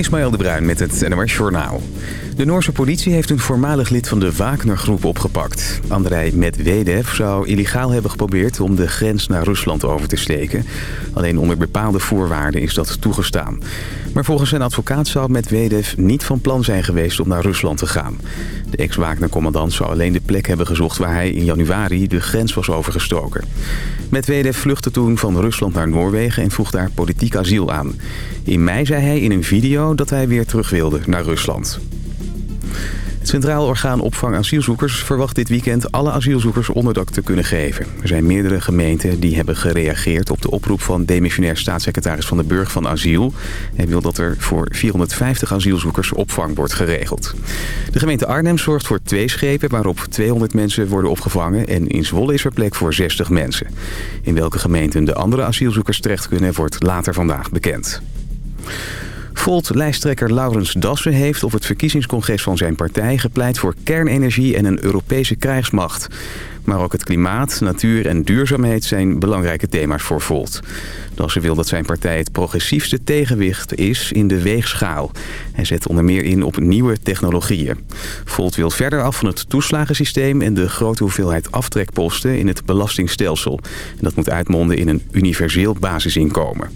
Ismaël de Bruin met het NMR Journaal. De Noorse politie heeft een voormalig lid van de Wagner-groep opgepakt. Andrei Medvedev zou illegaal hebben geprobeerd om de grens naar Rusland over te steken. Alleen onder bepaalde voorwaarden is dat toegestaan. Maar volgens zijn advocaat zou Medvedev niet van plan zijn geweest om naar Rusland te gaan. De ex-Wagner-commandant zou alleen de plek hebben gezocht waar hij in januari de grens was overgestoken. Medvedev vluchtte toen van Rusland naar Noorwegen en vroeg daar politiek asiel aan. In mei zei hij in een video dat hij weer terug wilde naar Rusland. Het Centraal Orgaan Opvang Asielzoekers verwacht dit weekend alle asielzoekers onderdak te kunnen geven. Er zijn meerdere gemeenten die hebben gereageerd op de oproep van demissionair staatssecretaris Van de Burg van Asiel. Hij wil dat er voor 450 asielzoekers opvang wordt geregeld. De gemeente Arnhem zorgt voor twee schepen waarop 200 mensen worden opgevangen en in Zwolle is er plek voor 60 mensen. In welke gemeenten de andere asielzoekers terecht kunnen wordt later vandaag bekend. Volt-lijsttrekker Laurens Dassen heeft op het verkiezingscongres van zijn partij gepleit voor kernenergie en een Europese krijgsmacht. Maar ook het klimaat, natuur en duurzaamheid zijn belangrijke thema's voor Volt. Dassen wil dat zijn partij het progressiefste tegenwicht is in de weegschaal. Hij zet onder meer in op nieuwe technologieën. Volt wil verder af van het toeslagensysteem en de grote hoeveelheid aftrekposten in het belastingstelsel. En dat moet uitmonden in een universeel basisinkomen.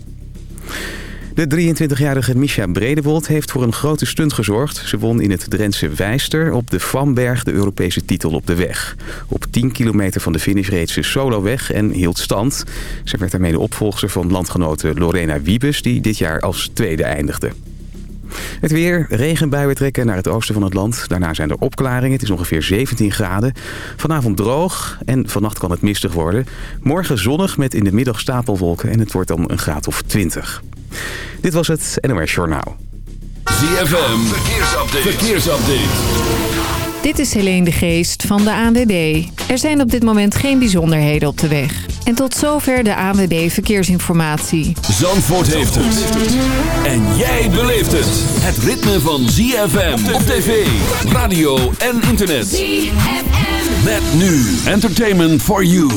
De 23-jarige Misha Bredewold heeft voor een grote stunt gezorgd. Ze won in het Drentse Wijster op de Vanberg de Europese titel op de weg. Op 10 kilometer van de finish reed ze solo weg en hield stand. Ze werd daarmee de opvolger van landgenote Lorena Wiebes... die dit jaar als tweede eindigde. Het weer, regenbuien trekken naar het oosten van het land. Daarna zijn er opklaringen. Het is ongeveer 17 graden. Vanavond droog en vannacht kan het mistig worden. Morgen zonnig met in de middag stapelwolken en het wordt dan een graad of 20. Dit was het NOS Journaal. ZFM, verkeersupdate. verkeersupdate. Dit is Helene de Geest van de ANWB. Er zijn op dit moment geen bijzonderheden op de weg. En tot zover de ANWB Verkeersinformatie. Zandvoort heeft het. En jij beleeft het. Het ritme van ZFM op tv, radio en internet. ZFM. Met nu Entertainment for You.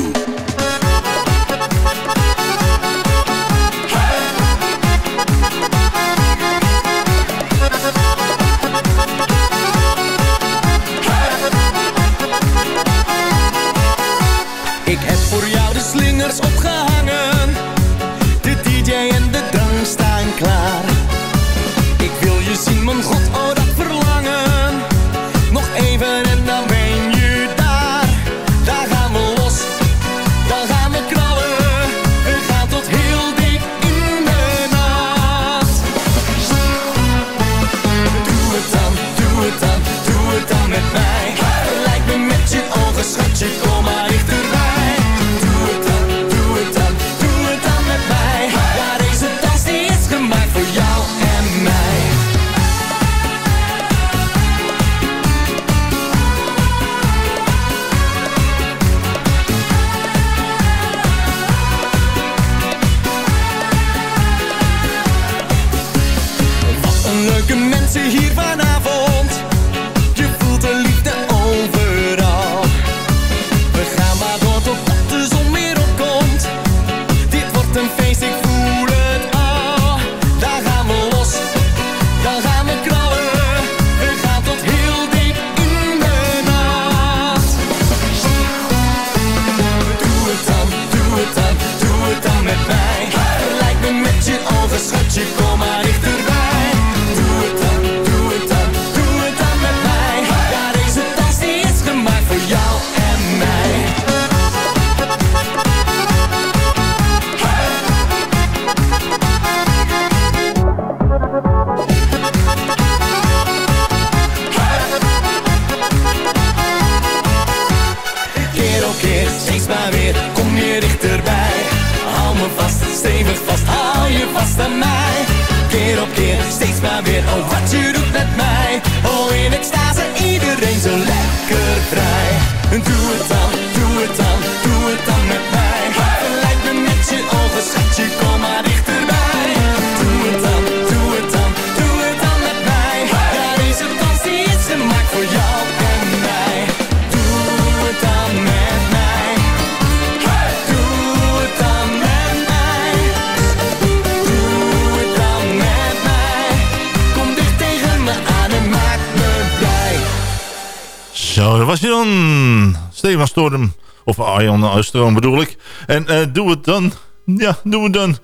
Stroom bedoel ik. En uh, doe het dan. Ja, doe het dan.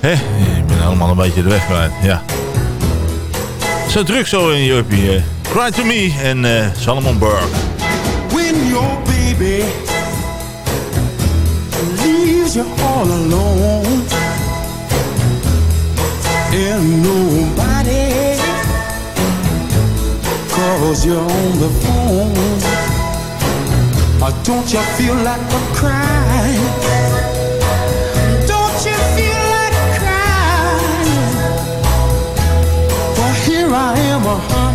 Hé, ik ben helemaal een beetje de weg kwijt. Ja. Zo druk zo in je uppie. Uh, Cry to Me en uh, Salomon Burke. When your baby leaves you all alone And nobody calls you on the phone Or don't you feel like a crying Don't you feel like crying Well here I am, uh,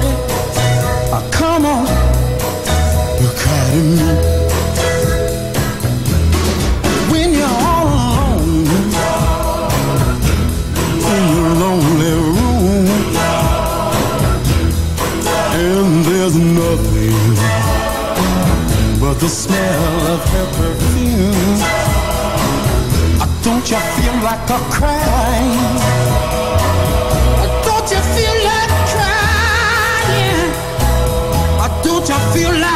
the smell of her perfume. Don't you feel like a? Uh, Don't you feel like crying? Don't you feel like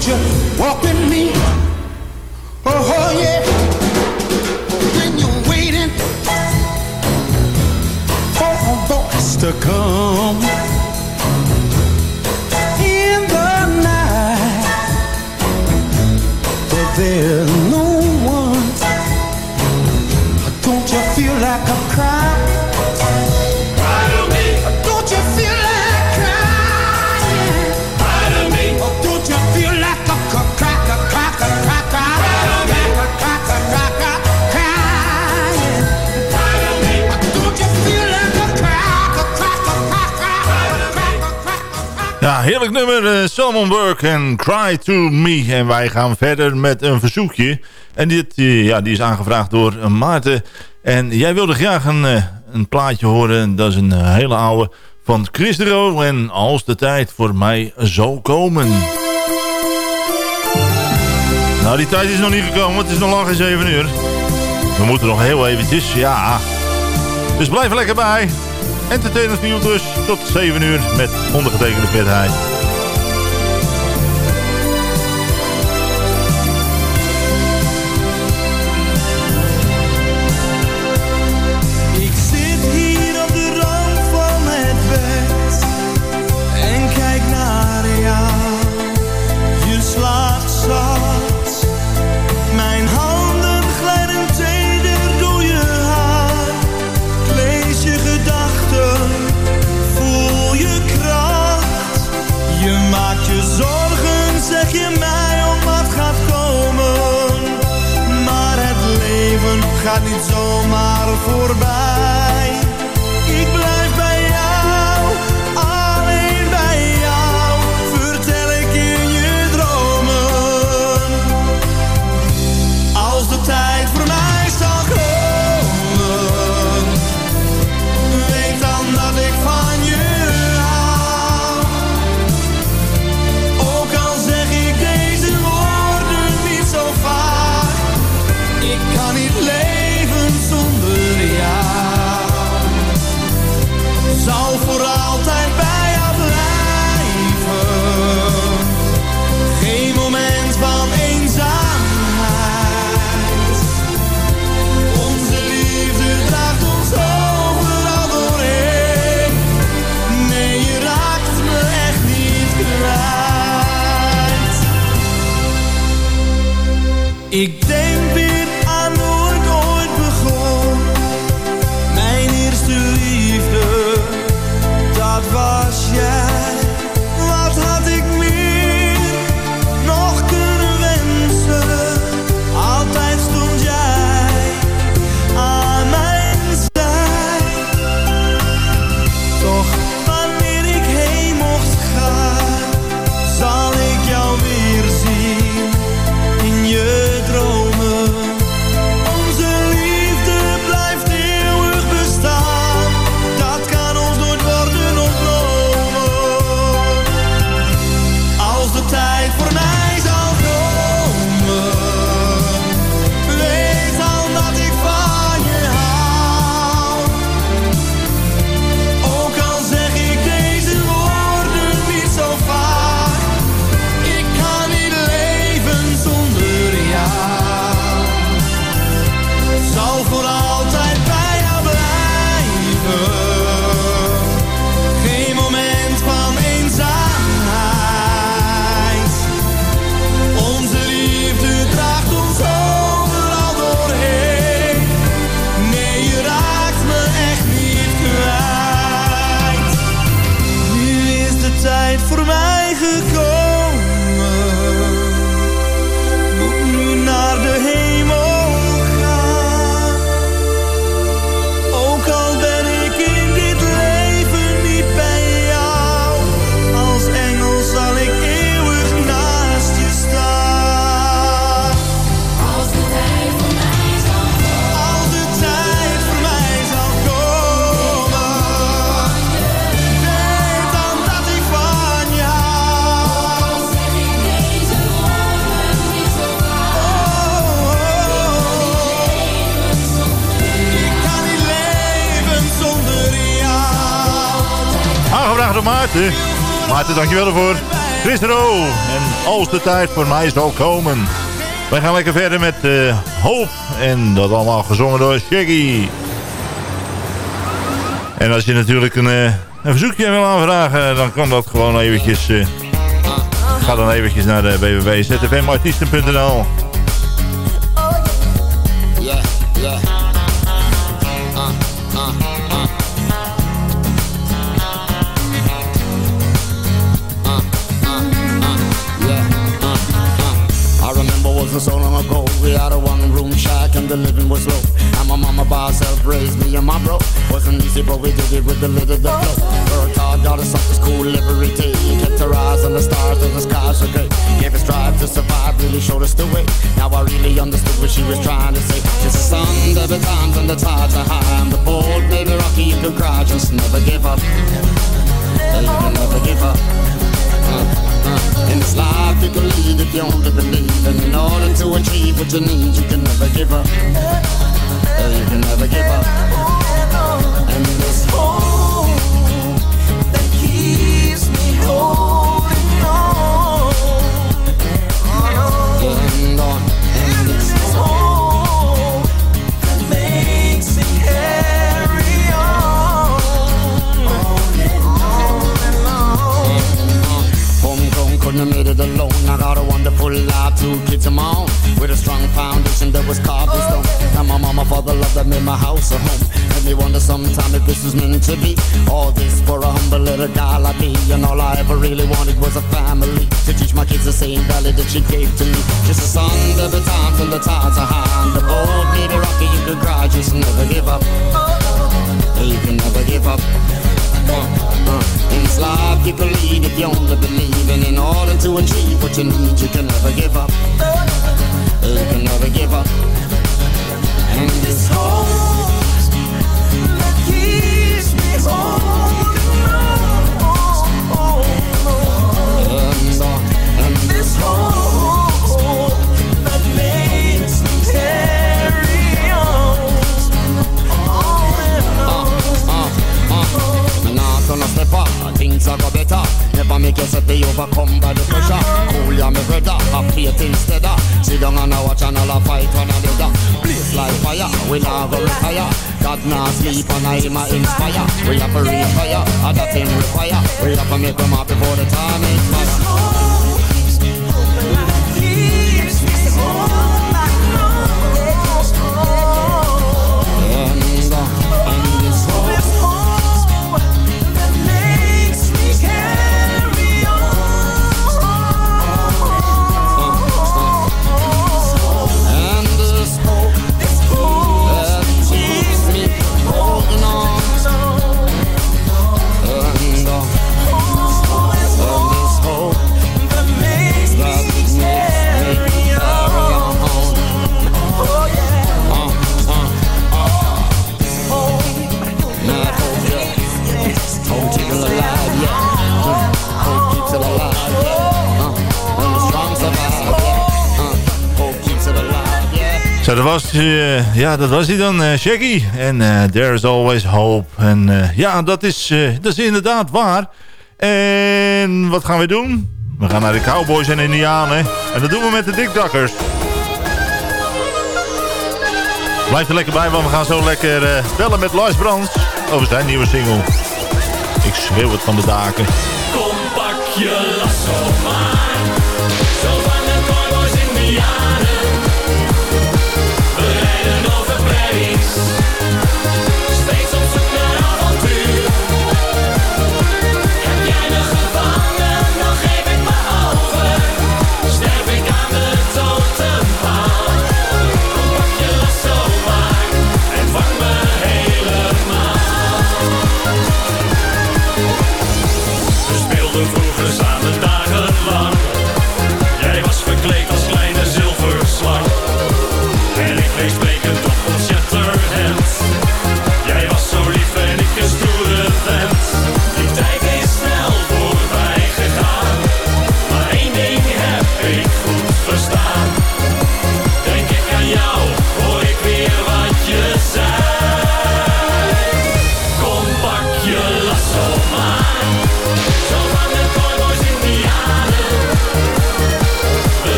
won't you walk with me? Oh, oh yeah, when you're waiting for a voice to come in the night, but there's Heerlijk nummer. eh, Salmon Burke en Cry to Me. En wij gaan verder met een verzoekje. En dit eh, ja, die is aangevraagd door eh, Maarten. En jij wilde graag een, een plaatje horen. Dat is een hele oude van Chris. En als de tijd voor mij zou komen. Nou, die tijd is nog niet gekomen. Het is nog lang geen 7 uur. We moeten nog heel eventjes, ja. Dus blijf er lekker bij. Entertainment Nieuws dus tot 7 uur met ondergetekende vetheid. Ik niet zomaar voorbij. Dankjewel ervoor. Chris Ro. En als de tijd voor mij zal komen. Wij gaan lekker verder met uh, Hoop. En dat allemaal gezongen door Shaggy. En als je natuurlijk een, uh, een verzoekje wil aanvragen, dan kan dat gewoon eventjes... Uh, ga dan eventjes naar de www.zfmartiesten.nl had a one room shack and the living was low. And my mama by herself raised me and my bro. Wasn't easy, but we did it with the lid of the flow. Worked hard, got us up to school every day. Kept our eyes on the stars and the skies were great. Gave us drive to survive, really showed us the way. Now I really understood what she was trying to say. Just a sun, there times when the tides are high. And the bold, baby, rocky, you can cry, just never give up. You can never give up. Uh. In this life you can lead if you only believe And in order to achieve what you need You can never give up. You can never give up. And this hope Uh, ja, dat was hij dan, uh, Shaggy. En uh, There's Always Hope. En ja, dat is, dat is inderdaad waar. En wat gaan we doen? We gaan naar de Cowboys en Indianen. En dat doen we met de Dikdakkers. Blijf er lekker bij, want we gaan zo lekker bellen met Lars Brands over zijn nieuwe single. Ik schreeuw het van de daken. Kom pak je lasso maar, zo van de Cowboys Indianen.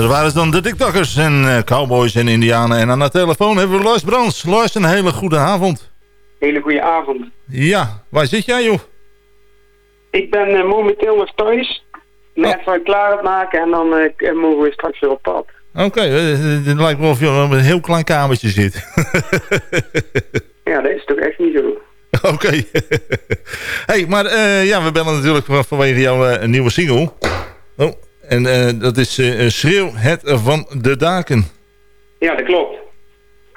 Dat waren dan de TikTokkers en eh, cowboys en indianen. En aan de telefoon hebben we Lars Brans. Lars, een hele goede avond. Hele goede avond. Ja, waar zit jij joh? Ik ben eh, momenteel nog thuis. Net van klaar het maken en dan eh, mogen we straks weer op pad. Oké, het lijkt wel of je op een heel klein kamertje zit. Ja, dat is toch echt niet zo. Oké. hey, maar ja, we bellen natuurlijk van- vanwege jouw nieuwe single. Oh, en eh, dat is eh, Schreeuw het van de daken. Ja, dat klopt.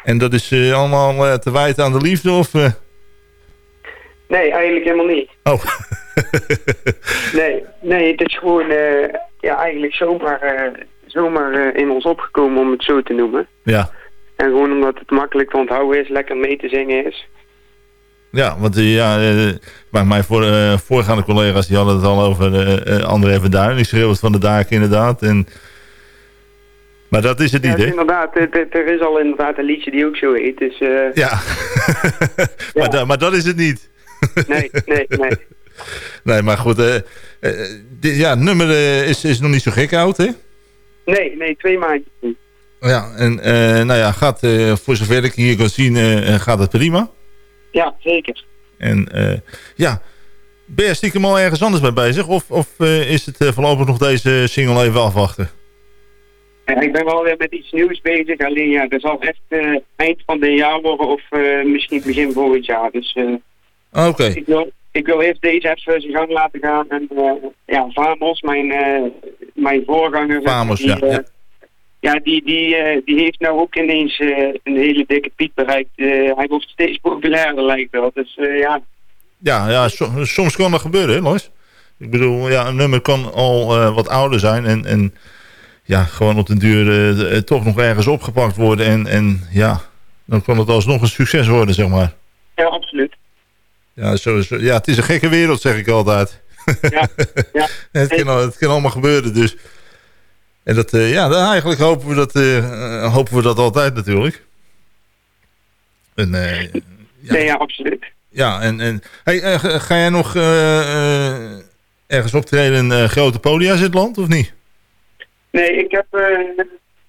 En dat is allemaal te wijten aan de liefde of... Nee, eigenlijk helemaal niet. Oh. Nee, nee het is gewoon ja, eigenlijk zomaar, zomaar in ons opgekomen om het zo te noemen. ja. En gewoon omdat het makkelijk te onthouden is, lekker mee te zingen is. Ja, want eh, ja, eh, maar mijn voor, eh, voorgaande collega's die hadden het al over André Verduin. Die schreeuwt van de daken inderdaad. En, maar dat is het Ja, niet, inderdaad, er, is al inderdaad een liedje die ook zo heet. Dus Ja. maar, da- maar dat is het niet. nee, nee, nee. Nee, maar goed. dit, ja, het nummer is, is nog niet zo gek oud, hè? Nee, nee, twee maandjes. niet. Ja, en nou ja, gaat, voor zover ik hier kan zien, gaat het prima. Ja, zeker. En eh, ja, ben je stiekem al ergens anders mee bezig? Of, of eh, is het eh, voorlopig nog deze single even afwachten? Ja, ik ben wel weer met iets nieuws bezig. Alleen ja, dat zal echt eind van dit jaar worden of misschien begin volgend jaar. Dus eh, Oké, ik, wil, ik wil eerst deze even zijn gang laten gaan. En ja, Vamos, mijn, mijn voorganger... Vamos, die, ja, ja. Ja, die, die, eh, die heeft nou ook ineens eh, een hele dikke piek bereikt. Eh, hij wordt steeds populairder, lijkt wel. Dus ja, ja, ja so- soms kan dat gebeuren, hè, Lois? Ik bedoel, ja, een nummer kan al wat ouder zijn en, en ja, gewoon op den duur toch nog ergens opgepakt worden. En, en ja, dan kan het alsnog een succes worden, zeg maar. ja, absoluut. Ja, zo, zo- ja, het is een gekke wereld, zeg ik altijd. Ja, ja. het, kan, het kan allemaal gebeuren, dus. En dat, eh, ja, dan eigenlijk hopen we dat, eh, eh, hopen we dat altijd natuurlijk. En, ja, Nee, ja, absoluut. ja, en, en hey, ga- jij nog ergens optreden in grote podia's in het land, of niet? Nee, ik heb,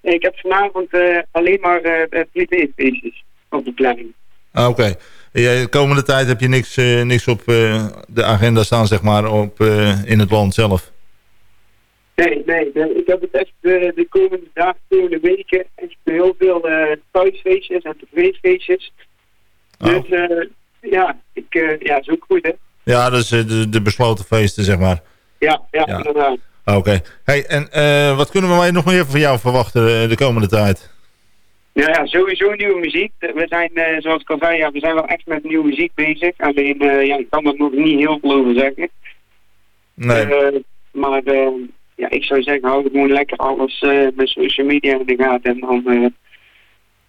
ik heb vanavond alleen maar eh privéfeestjes op de planning. Ah, Oké. Jij- De komende tijd heb je niks, niks op de agenda staan, zeg maar, op, in het land zelf. Nee, nee, nee, ik heb het echt de, de komende dagen, komende weken, echt heel veel eh thuisfeestjes en privéfeestjes. Oh. Dus eh, ja, ik, eh, ja, is ook goed hè. Ja, dat is eh, de, de besloten feesten, zeg maar. Ja, ja, Ja. inderdaad. Ah, Oké. Hey, en eh, wat kunnen we nog meer van jou verwachten eh, de komende tijd? Ja, ja, sowieso nieuwe muziek. We zijn, eh, zoals ik al zei, ja, we zijn wel echt met nieuwe muziek bezig. Alleen, eh, ja, ik kan er nog niet heel veel over zeggen. Nee. Eh, maar eh, ja, ik zou zeggen, hou gewoon lekker alles eh met social media in de gaten. En dan, eh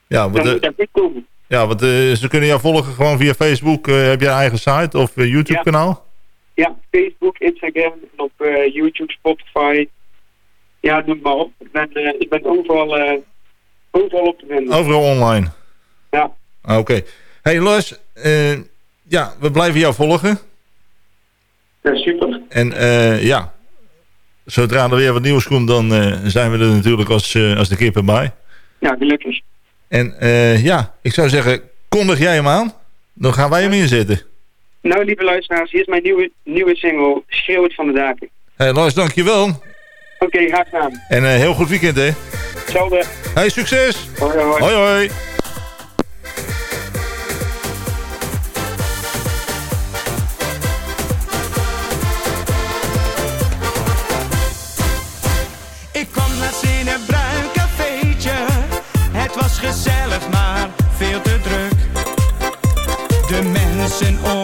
ja, dan want, moet eh, dat goed komen. ja, want eh, ze kunnen jou volgen gewoon via Facebook. Heb je een eigen site of eh, YouTube kanaal? Ja, Facebook, Instagram, en op YouTube, Spotify. Ja, noem maar op. Ik ben, ik ben overal, overal op te vinden. Overal online. Ja, Ah, Oké. Hey Lars, ja, we blijven jou volgen. ja, super. En ja, zodra er weer wat nieuws komt, dan eh, zijn we er natuurlijk als, eh, als de kippen bij. Ja, gelukkig. En eh, ja, ik zou zeggen, kondig jij hem aan, dan gaan wij hem inzetten. Nou, lieve luisteraars, hier is mijn nieuwe, nieuwe single, Schreeuw het van de daken. Hey Lars, dankjewel. Oké, graag gedaan. En een heel goed weekend, hè. Hetzelfde. Hey, succes. Hoi, hoi. Hoi, hoi. De mensen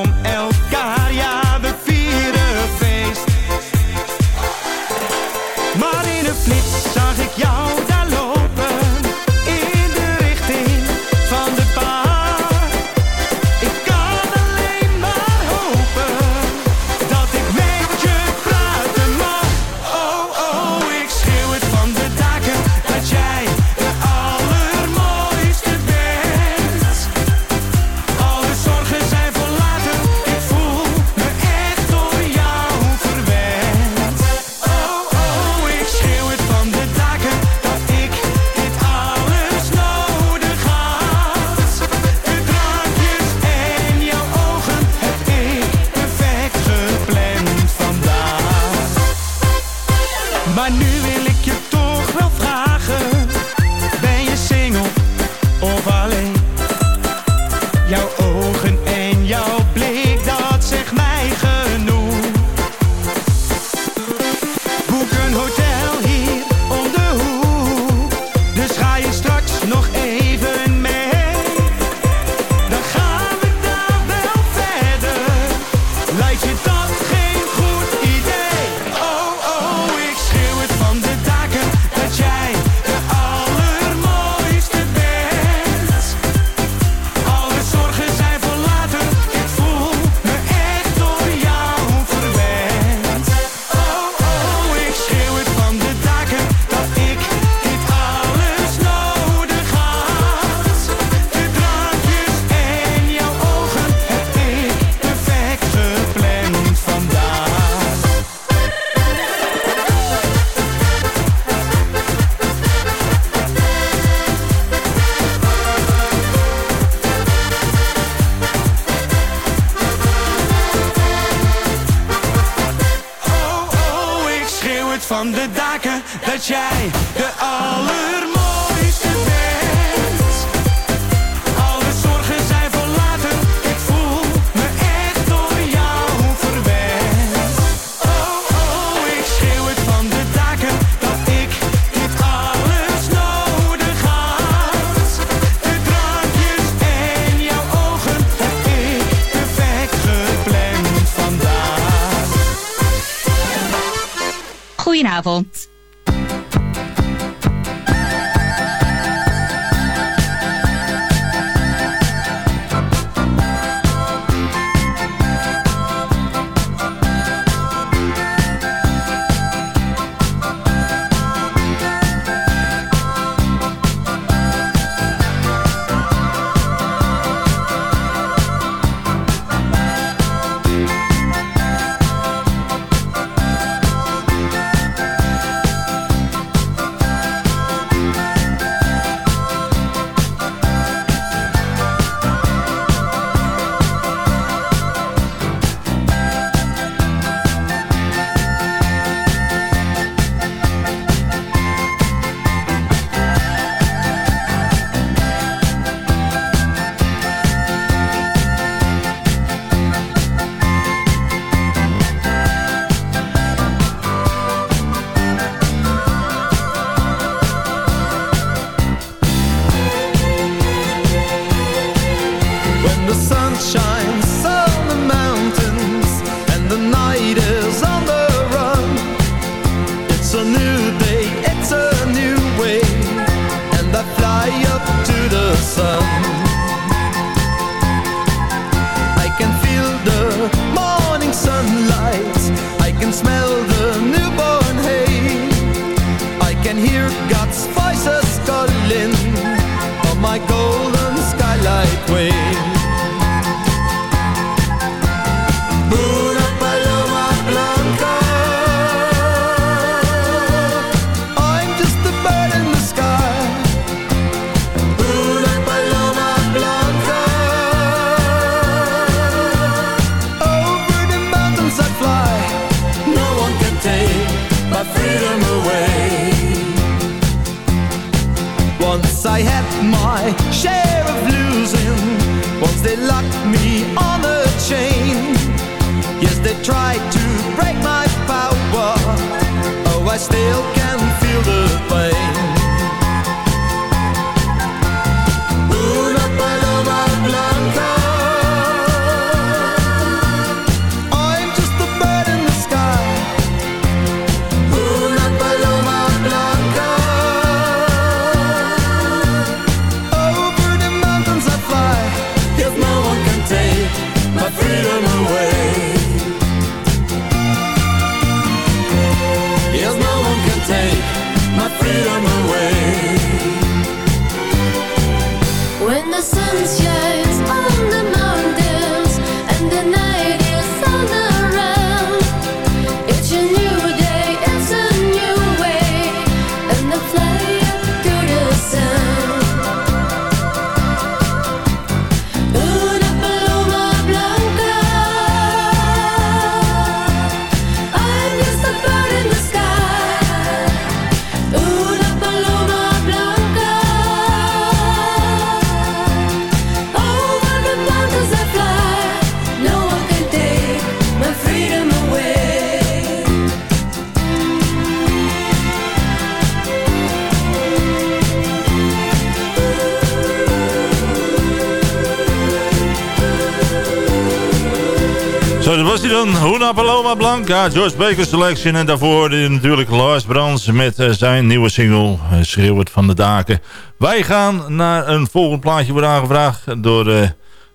dan Paloma Blanca, George Baker Selection. En daarvoor natuurlijk Lars Brans met eh, zijn nieuwe single eh, Schreeuw het van de daken. Wij gaan naar een volgend plaatje worden aangevraagd door, eh,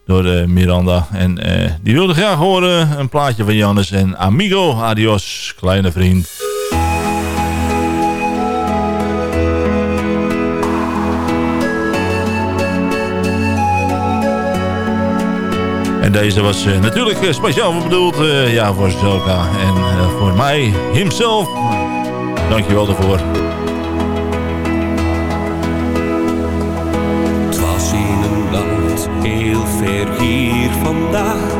door Miranda. En die wilde graag horen een plaatje van Jannes en Amigo. Adios, kleine vriend. deze was eh, natuurlijk eh, speciaal voor bedoeld. Eh, ja, voor Zelka en voor mij, himself. Dankjewel daarvoor. Het was in een land heel ver hier vandaag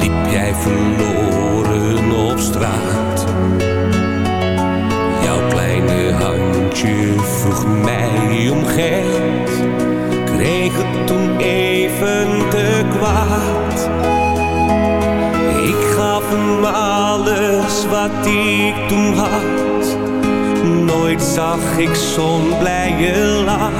Liep jij verloren op straat. Jouw kleine handje vroeg mij om geld hem alles wat ik toen had. Nooit zag ik zo'n blije lach.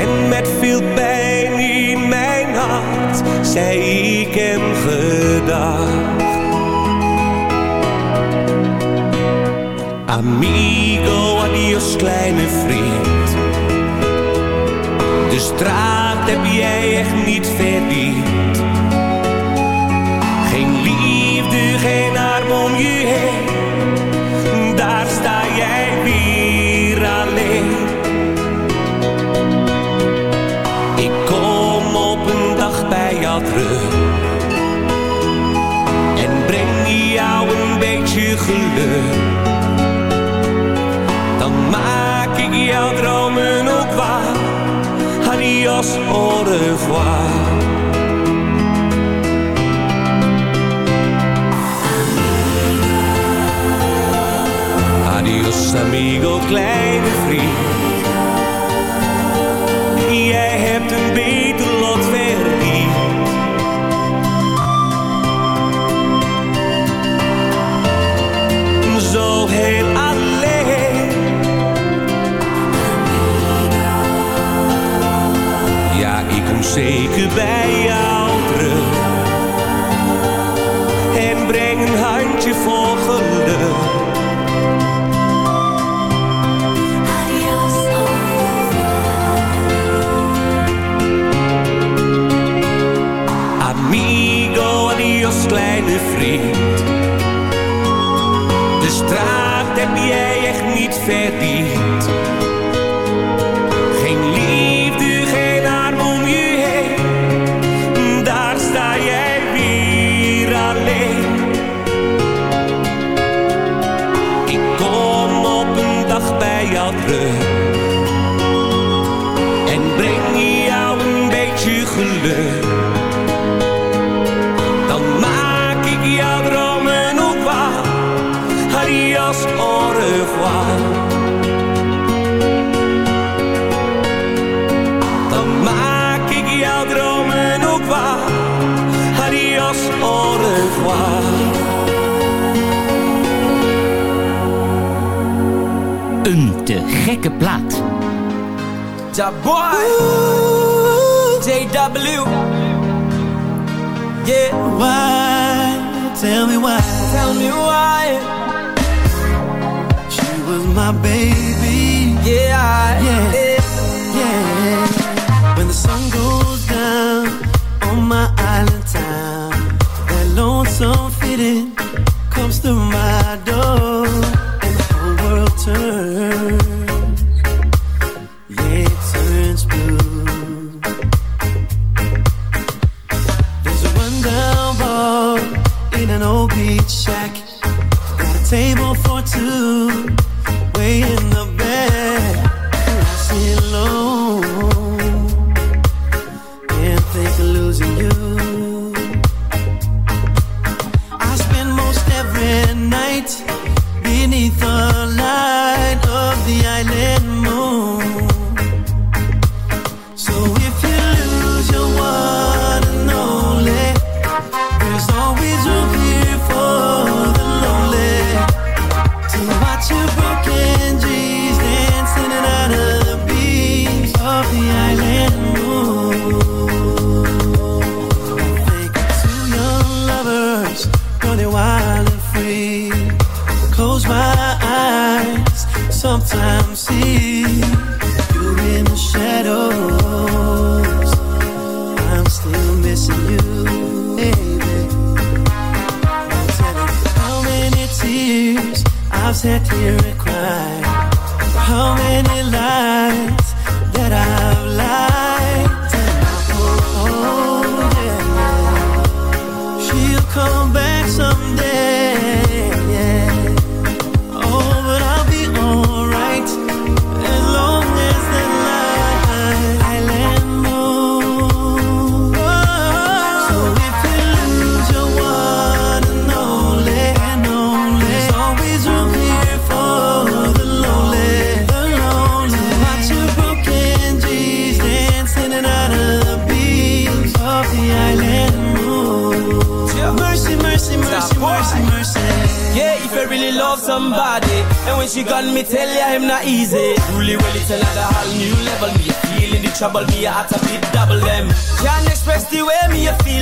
En met veel pijn in mijn hart zei ik hem gedag. Amigo, adios kleine vriend. De straat heb jij echt niet verdiend daar sta jij weer alleen. Ik kom op een dag bij jou terug en breng jou een beetje geluk. Dan maak ik jouw dromen ook waar, als au revoir. Samigo, kleine vriend. Jij hebt een beter lot verdiend. Zo heel alleen. Ja, ik kom zeker bij jou.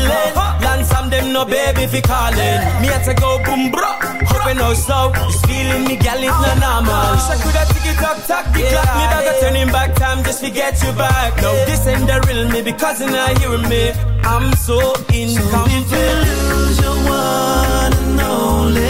Feeling. Land some them no baby fi calling. Me had to go boom bro. Hoping no so. This feeling me gal is not normal. Wish I coulda tick it up, tack the clock. Me better turning back time just to get you back. No, this ain't the real me because you're not hearing me. I'm so incomplete. lose your one and only.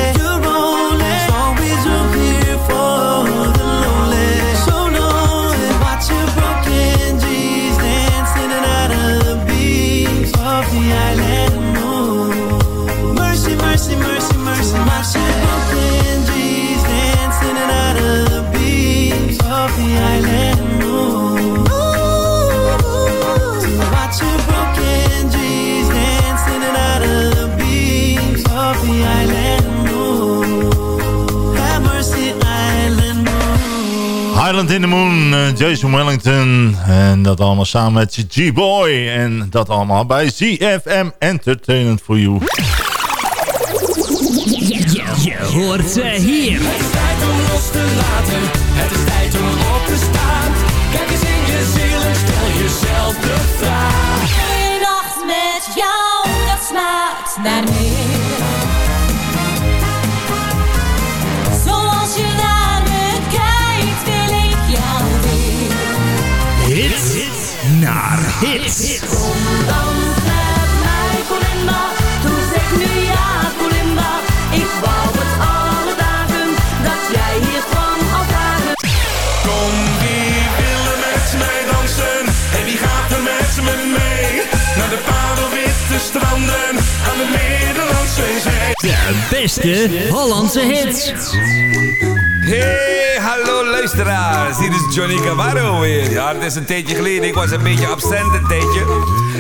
Highland in the Moon, eh, Jason Wellington. En dat allemaal samen met G-Boy. En dat allemaal bij ZFM Entertainment for You. Je hoort ze hier. Het is tijd om los te laten, het is tijd om op te staan. Kijk eens in je ziel en stel jezelf de vraag. Een nacht met jou, dat smaakt naar meer. Naar hits. Kom dans met mij, Colinda. Toen zeg nu ja, Colinda. Ik wou het alle dagen dat jij hier kwam als dagen. Kom, wie wil er met mij dansen? En wie gaat er met me mee? Naar de parelwitte stranden aan de Nederlandse zee. De beste Hollandse hits. Hey, hallo luisteraars. Hier is Johnny Cavarro weer. Ja, het is een tijdje geleden. Ik was een beetje absent een tijdje.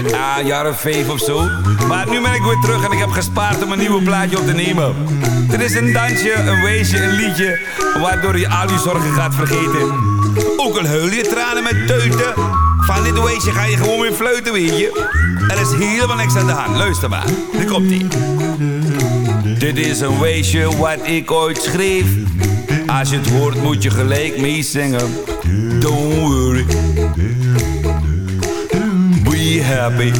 Ja, een jaar of vijf of zo. Maar nu ben ik weer terug en ik heb gespaard om een nieuwe plaatje op te nemen. Dit is een dansje, een weesje, een liedje... waardoor je al je zorgen gaat vergeten. Ook al huil je tranen met teuten... van dit weesje ga je gewoon weer fluiten, weet je. Er is helemaal niks aan de hand. Luister maar. Hier komt-ie. Dit is een weesje wat ik ooit schreef. Als je het hoort moet je gelijk meezingen. Don't worry. Be happy.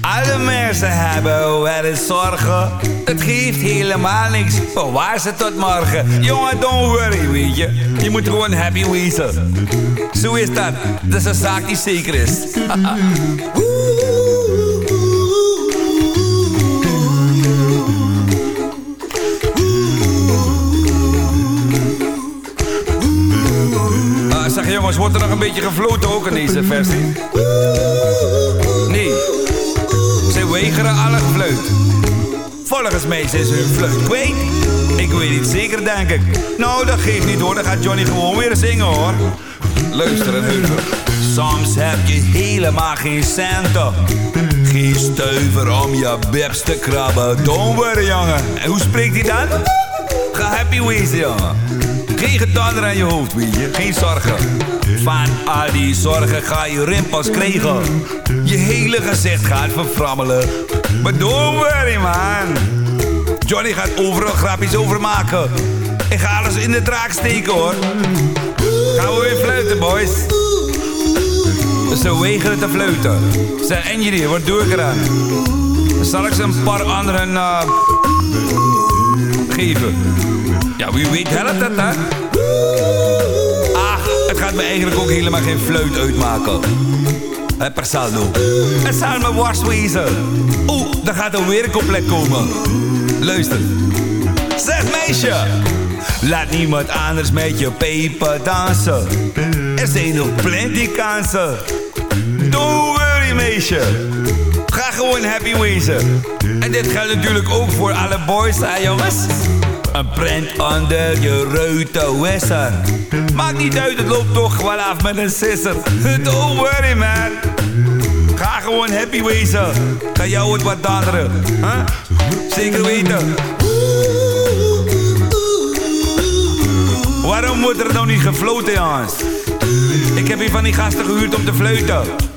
Alle mensen hebben wel eens zorgen. Het geeft helemaal niks. Bewaar ze tot morgen. Jongen, don't worry, weet je. Je moet gewoon happy wezen. Zo is dat. Dat is een zaak die zeker is. jongens, wordt er nog een beetje gefloten ook in deze versie? Nee. Ze weigeren alle fluit. Volgens mij ze hun fluit kwijt. Ik weet niet zeker, denk ik. Nou, dat geeft niet hoor. Dan gaat Johnny gewoon weer zingen hoor. Luister en heuvel. Soms heb je helemaal geen centen. Geen stuiver om je bibs te krabben. Don't worry, jongen. En hoe spreekt hij dan? Ga happy wezen, jongen. Geen gedonder aan je hoofd, weet je. Geen zorgen. Van al die zorgen ga je rimpels krijgen. Je hele gezicht gaat verframmelen. Maar don't worry, man. Johnny gaat overal grapjes over maken. Ik ga alles in de draak steken, hoor. Gaan we weer fluiten, boys. Ze wegen te fluiten. Zijn engineer, wat doe ik eraan? Zal ik ze een paar anderen uh, Ja, wie weet helpt dat, hè? Ach, het gaat me eigenlijk ook helemaal geen fluit uitmaken. Hè, per saldo. Het zal wezen. Oeh, daar gaat er weer een compleet komen. Luister. Zeg meisje. Laat niemand anders met je peper dansen. Er zijn nog plenty kansen. Don't worry meisje. Ga gewoon happy wezen. En dit geldt natuurlijk ook voor alle boys, hè jongens? Een print onder je ruiten wisser. Maakt niet uit, het loopt toch wel af met een sisser. Don't worry man. Ga gewoon happy wezen. Kan jou het wat daderen. Zeker weten. Waarom wordt er nou niet gefloten, jongens? Ik heb hier van die gasten gehuurd om te fluiten.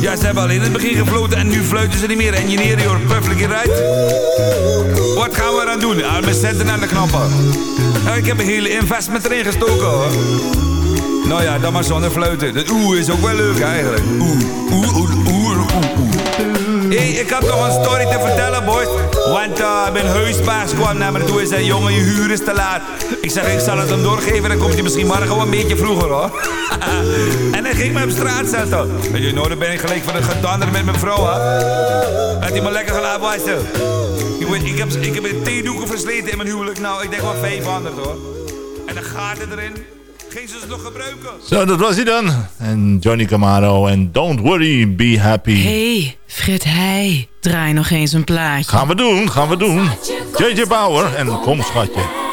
Ja, ze hebben alleen in het begin gefloten en nu fluiten ze niet meer. Engineering hoor, perfectly right. Wat gaan we eraan doen? Ja, we zetten aan de knoppen. Ja, ik heb een hele investment erin gestoken hoor. Nou ja, dan maar zonder fluiten. Dat oeh is ook wel leuk eigenlijk. Oeh, oeh, oeh, oeh, oeh. Hey, ik had nog een story te vertellen, boys. Want uh, mijn huisbaas kwam naar me toe en zei... Jongen, je huur is te laat. Ik zeg, ik zal het hem doorgeven... dan komt hij misschien morgen wel een beetje vroeger, hoor. en hij ging me op straat zetten. En je nou, dan ben ik gelijk van het gedander met mijn vrouw, hè. Had hij me lekker gelaten wassen. Ik, heb, ik heb theedoeken versleten in mijn huwelijk. Nou, ik denk wel 500, hoor. En de gaten erin... Geen ze nog gebruiken. Zo, dat was hij dan. En Johnny Camaro en Don't Worry, Be Happy. hey, Frit Heij, draai nog eens een plaatje. Gaan we doen, gaan we doen. JJ Bauer en Kom Schatje.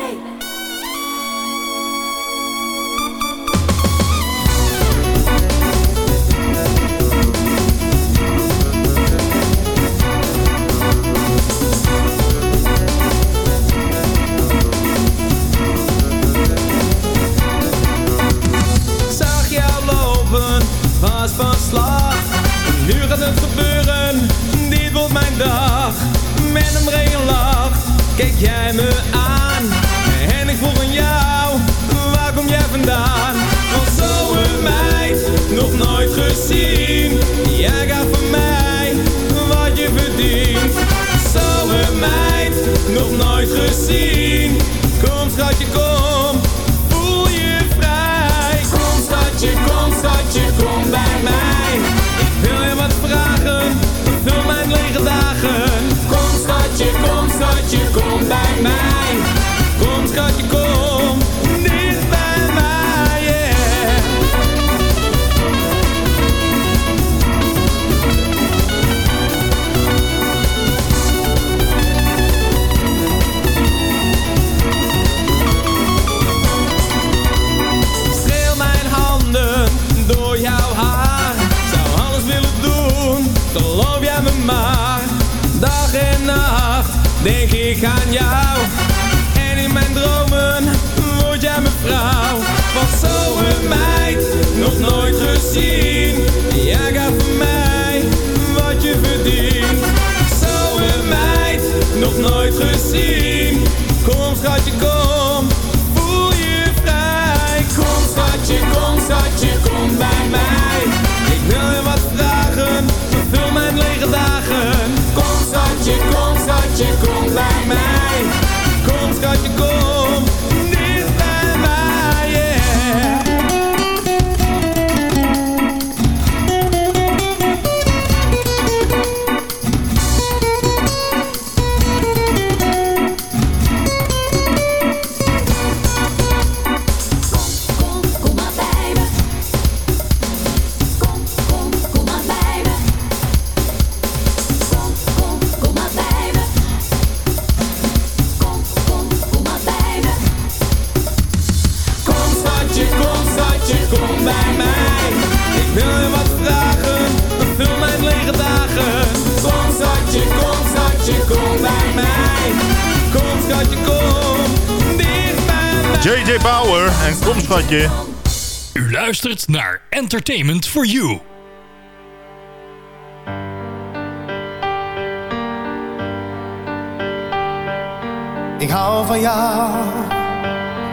Kom schatje, kom bij mij. U luistert naar Entertainment for You. Ik hou van jou,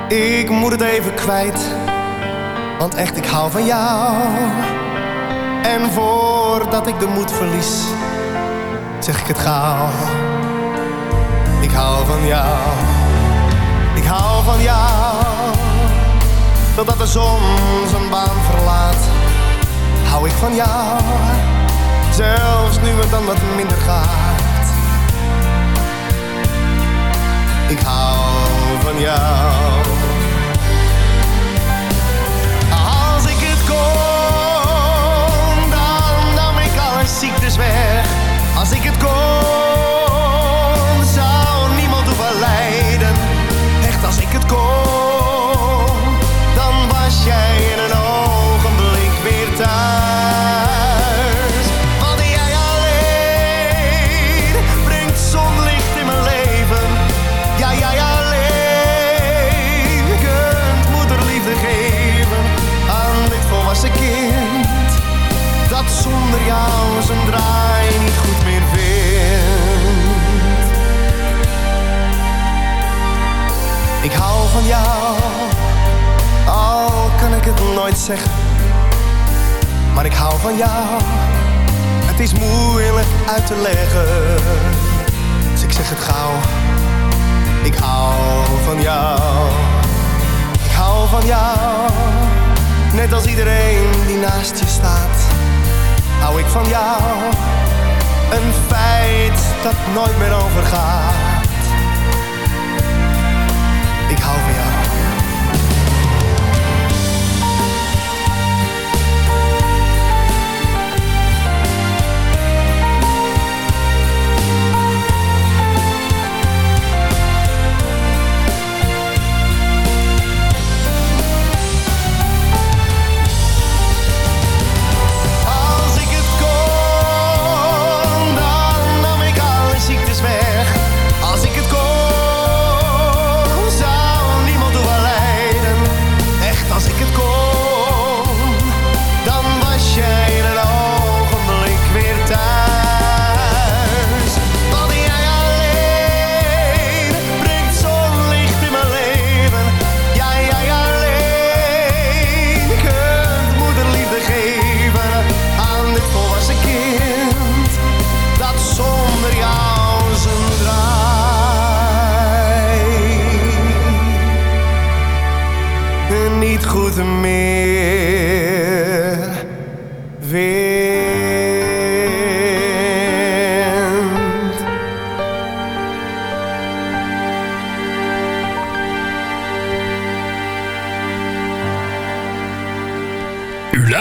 ik moet het even kwijt. Want echt, ik hou van jou. En voordat ik de moed verlies, zeg ik het gauw. Ik hou van jou, ik hou van jou. Totdat de zon zijn baan verlaat, hou ik van jou. Zelfs nu het dan wat minder gaat. Ik hou van jou. Als ik het kon, dan nam ik alle ziektes weg. Als ik het kon, dat nooit meer overgaat.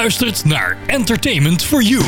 Luistert naar Entertainment for You.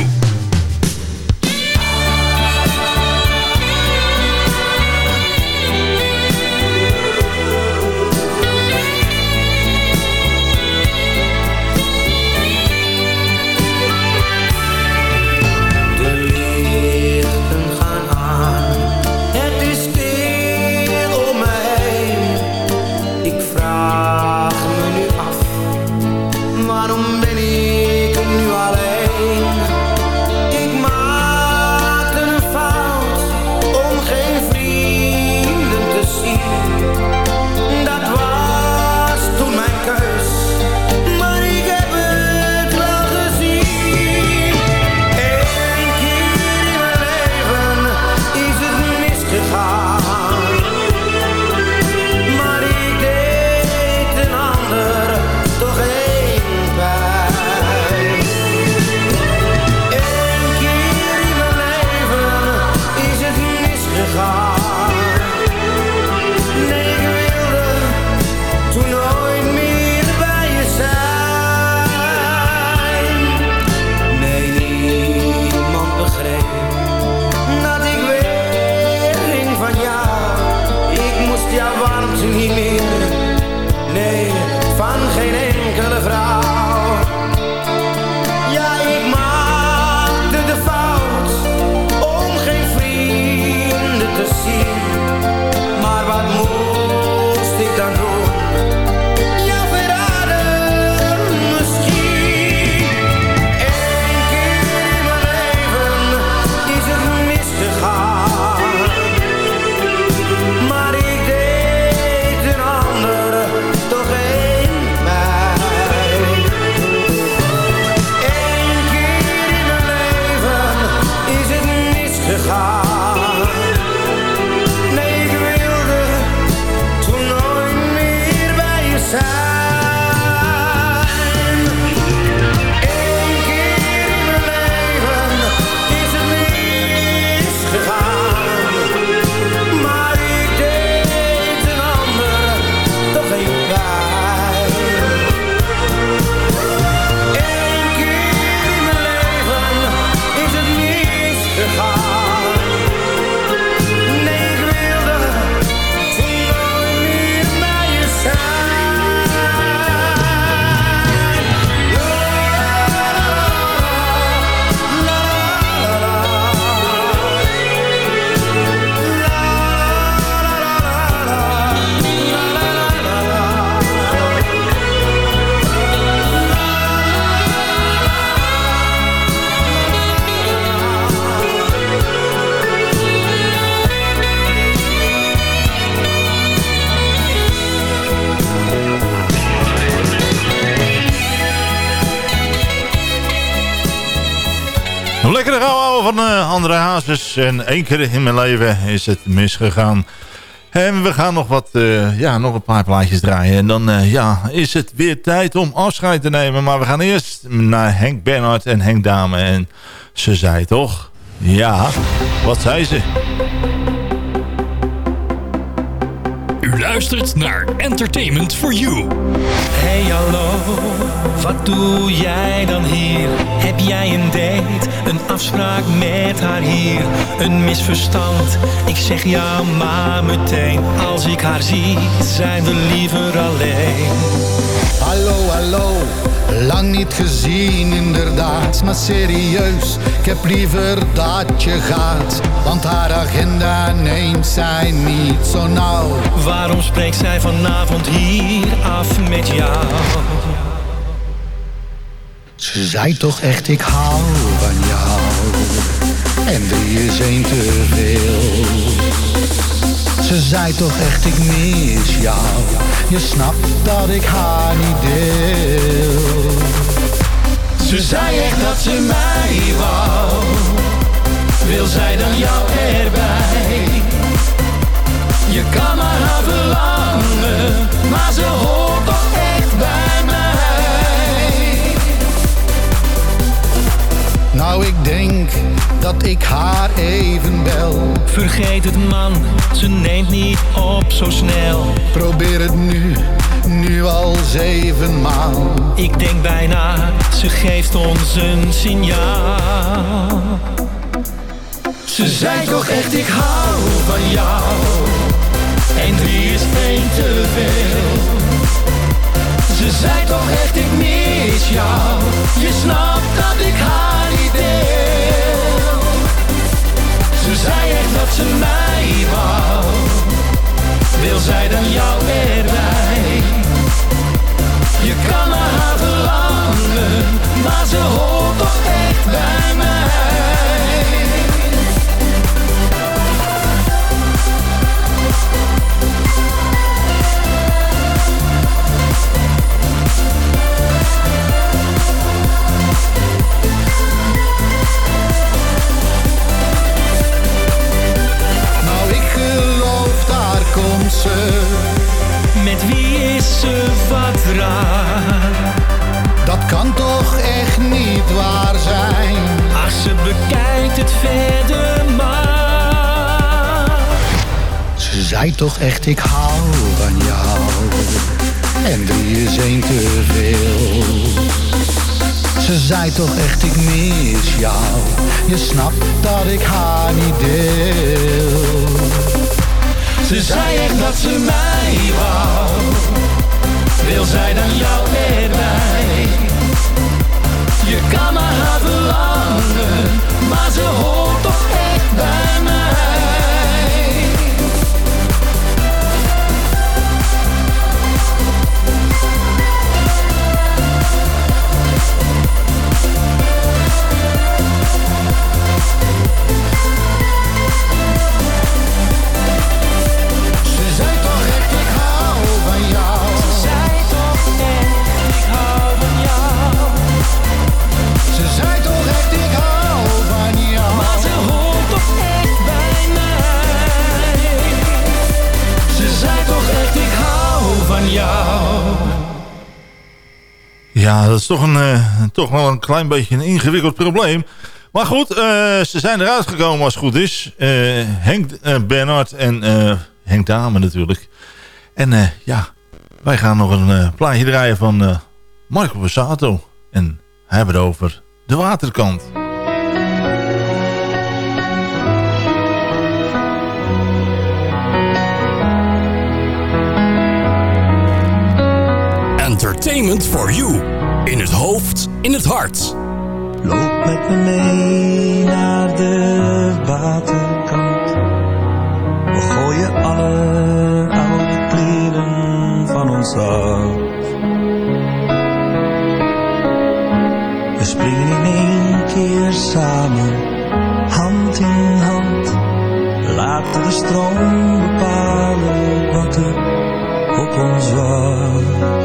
Lekkere gauw van uh, André Hazes. En één keer in mijn leven is het misgegaan. En we gaan nog wat, uh, ja, nog een paar plaatjes draaien. En dan uh, ja, is het weer tijd om afscheid te nemen. Maar we gaan eerst naar Henk Bernhard en Henk Dame. En ze zei toch? Ja, wat zei ze? U luistert naar Entertainment for You. Hey hallo, wat doe jij dan hier? Heb jij een date, een afspraak met haar hier? Een misverstand, ik zeg ja maar meteen Als ik haar zie, zijn we liever alleen Hallo, hallo, lang niet gezien inderdaad. Maar serieus, ik heb liever dat je gaat. Want haar agenda neemt zij niet zo nauw. Waarom spreekt zij vanavond hier af met jou? Ze zei toch echt ik hou van jou. En drie is één te veel. Ze zei toch echt ik mis jou. Je snapt dat ik haar niet deel Ze zei echt dat ze mij wou. Wil zij dan jou erbij? Je kan maar haar verlangen Maar ze hoort toch echt bij mij. Nou ik denk dat ik haar even bel. Vergeet het man, ze neemt niet op zo snel. Probeer het nu, nu al zevenmaal Ik denk bijna, ze geeft ons een signaal. Ze zei toch echt ik hou van jou. En drie is één te veel Ja, dat is toch, een, eh, toch wel een klein beetje een ingewikkeld probleem. Maar goed, eh, ze zijn eruit gekomen als het goed is. Eh, Henk Bernhard en Henk Dame natuurlijk. En ja, wij gaan nog een plaatje draaien van Michael Passato. En hebben het over de waterkant. Entertainment for You. In het hoofd, in het hart. Loop met me mee naar de waterkant. We gooien alle oude kleren van ons af. We springen in één keer samen, hand in hand. Laten de stroom bepalen wat er op ons wacht.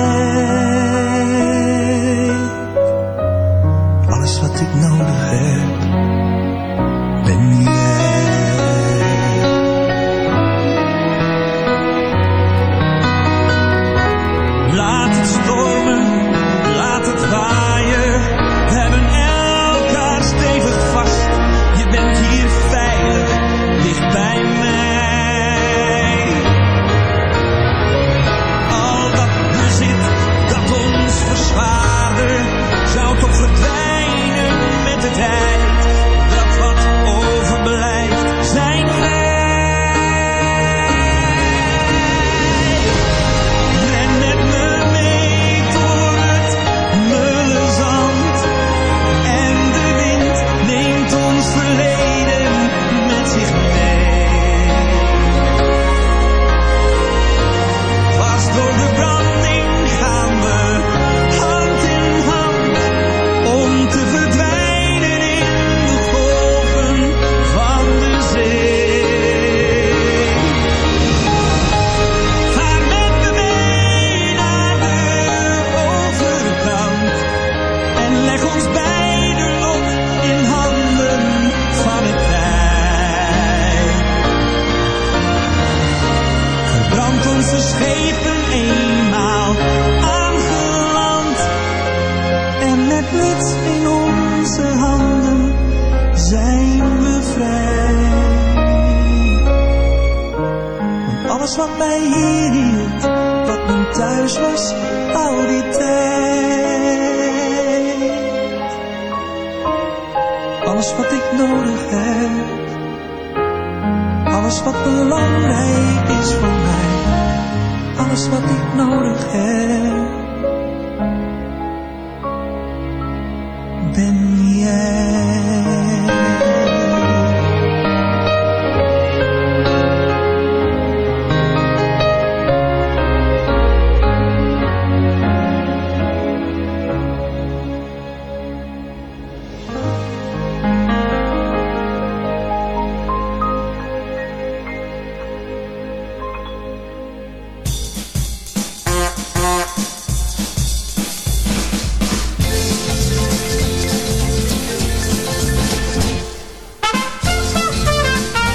Alles wat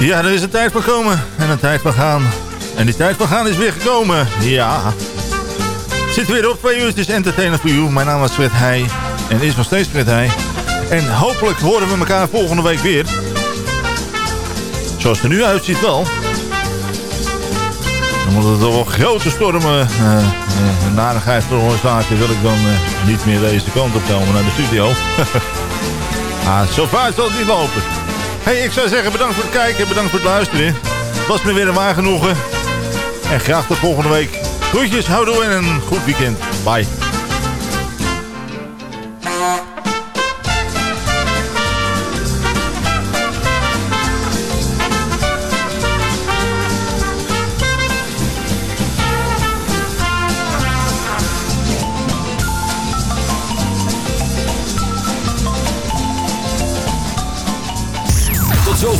Ja, er is een tijd voor komen en een tijd voor gaan. En die tijd voor gaan is weer gekomen. Ja. Zit weer op twee uurtjes Entertainer for You. Mijn naam is Fred Heij en is nog steeds Fred Heij. En hopelijk horen we elkaar volgende week weer. Zoals het er nu uitziet wel. Omdat het toch grote stormen eh eh, narigheid veroorzaken... wil ik dan eh, niet meer deze kant op komen naar de studio. ah, zo vaak zal het niet lopen. Hey, ik zou zeggen bedankt voor het kijken, bedankt voor het luisteren. Was me weer een waar genoegen. En graag tot volgende week. Groetjes, houdoe en een goed weekend. Bye.